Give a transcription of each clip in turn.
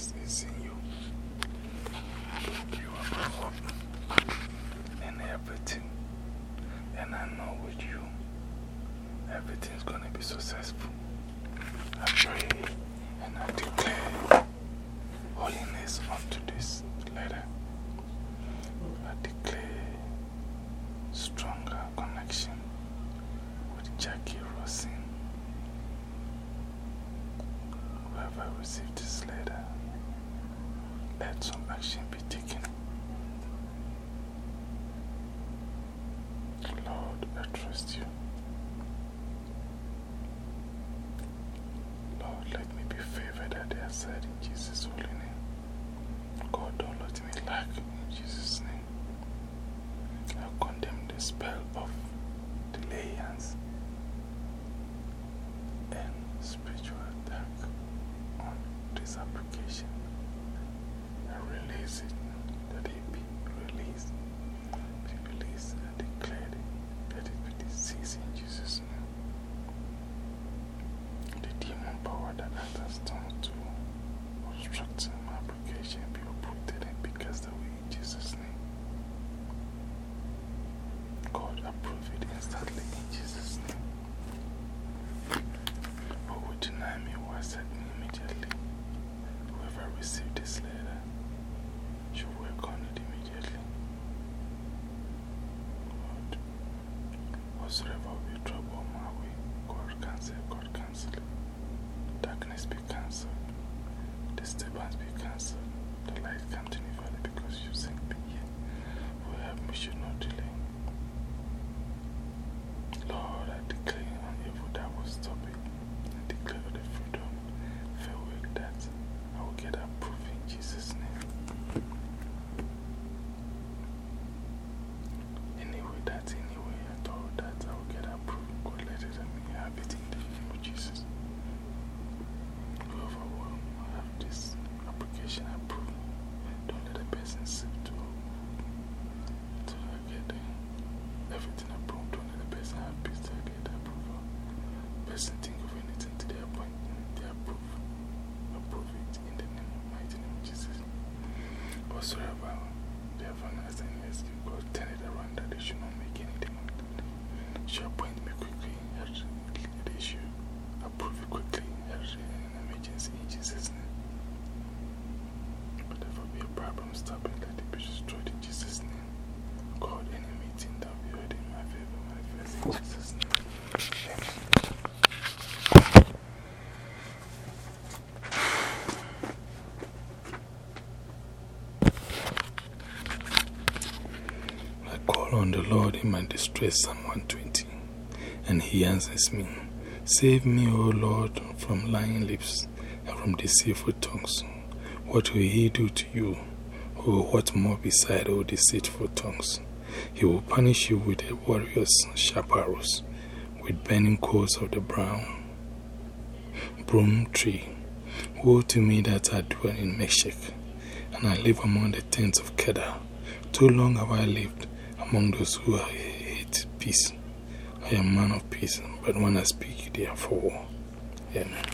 trust is in you. You are hope and everything. And I know with you, everything's going to be successful. I pray and I declare let some action be taken. Lord, I trust you. Lord, let me be favored at their side in Jesus' holy name. God, don't let me lack in Jesus' name. I condemn the spell Quickly, should approve quickly, Jesus' name. Be a problem, in Jesus' name. God, meeting that heard in my favor. I call on the Lord in my distress, Psalm 120, and He answers me. Save me, O Lord, from lying lips and from deceitful tongues. What will He do to you? Oh, what more beside all deceitful tongues? He will punish you with a warrior's sharp arrows, with burning coals of the brown broom tree. Woe to me that I dwell in Meshech, and I live among the tents of Kedar. Too long have I lived among those who hate peace. I am man of peace, but when I speak, they are for war. Amen.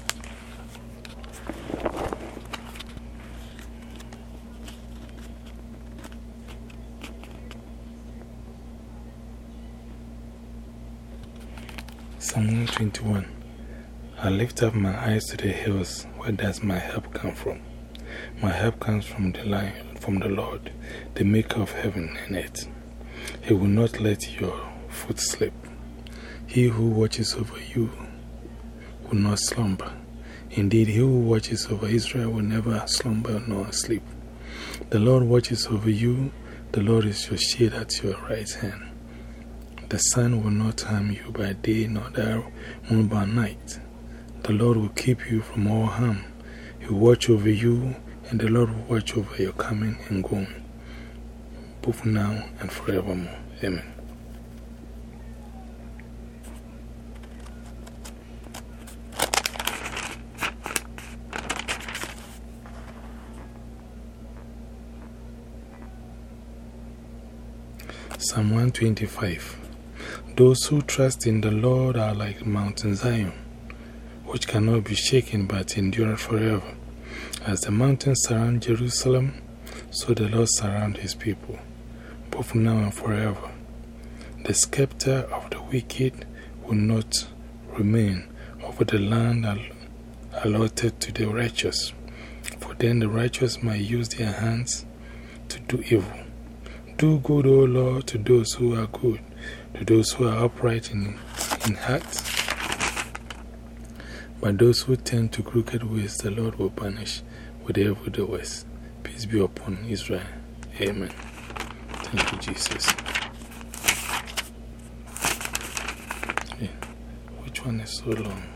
Psalm 121 I lift up my eyes to the hills. Where does my help come from? My help comes from the, lion, from the Lord, the maker of heaven and earth. He will not let your foot slip. He who watches over you will not slumber. Indeed, he who watches over Israel will never slumber nor sleep. The Lord watches over you. The Lord is your shade at your right hand. The sun will not harm you by day, nor the moon by night. The Lord will keep you from all harm. He will watch over you, and the Lord will watch over your coming and going, both now and forevermore. Amen. Psalm 125 Those who trust in the Lord are like Mount Zion, which cannot be shaken but endure forever. As the mountains surround Jerusalem, so the Lord surrounds his people, both now and forever. The scepter of the wicked will not remain over the land allotted to the righteous, for then the righteous might use their hands to do evil. Do good, O Lord, to those who are good, to those who are upright in, in heart. But those who turn to crooked ways, the Lord will punish with evil doers. Peace be upon Israel. Amen. Thank you, Jesus. Yeah. Which one is so long?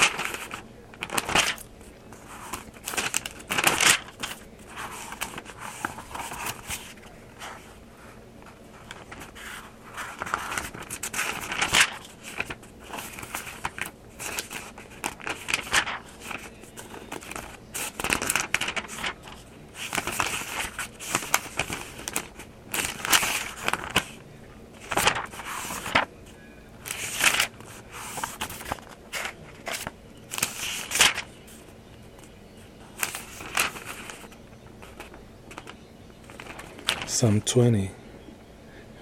Psalm 20.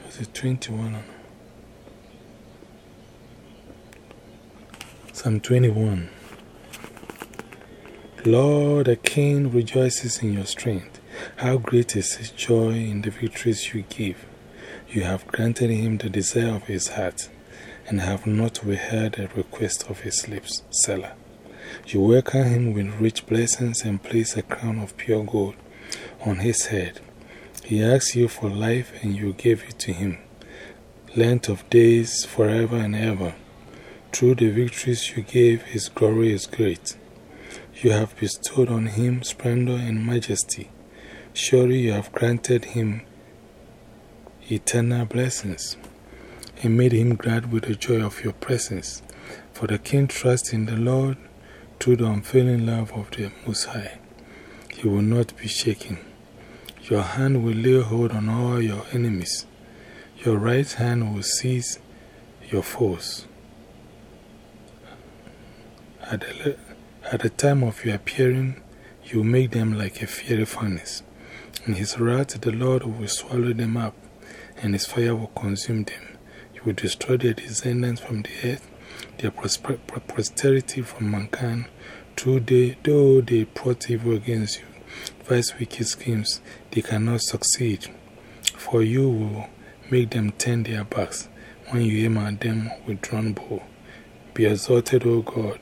Was it 21? Psalm 21. Lord, the king rejoices in your strength. How great is his joy in the victories you give. You have granted him the desire of his heart and have not withheld the request of his lips. Selah. You welcome him with rich blessings and place a crown of pure gold on his head. He asks you for life and you gave it to him, length of days forever and ever. Through the victories you gave, his glory is great. You have bestowed on him splendor and majesty. Surely you have granted him eternal blessings and made him glad with the joy of your presence. For the king trusts in the Lord through the unfailing love of the Most High. He will not be shaken. Your hand will lay hold on all your enemies. Your right hand will seize your foes. At the, at the time of your appearing, you will make them like a fiery furnace. In his wrath, the Lord will swallow them up, and his fire will consume them. You will destroy their descendants from the earth, their posterity from mankind, though they, though they plot evil against you devise wicked schemes, they cannot succeed. For you will make them turn their backs when you aim at them with drawn bow. Be exalted, O God,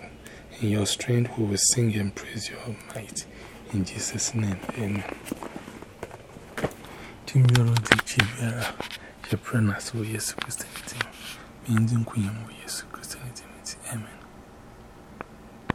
in your strength we will sing and praise your might. In Jesus' name, amen. Timuro di Chibiara, your prayers will yes, Christianity. Meaning, Queen, yes, Christianity. Amen.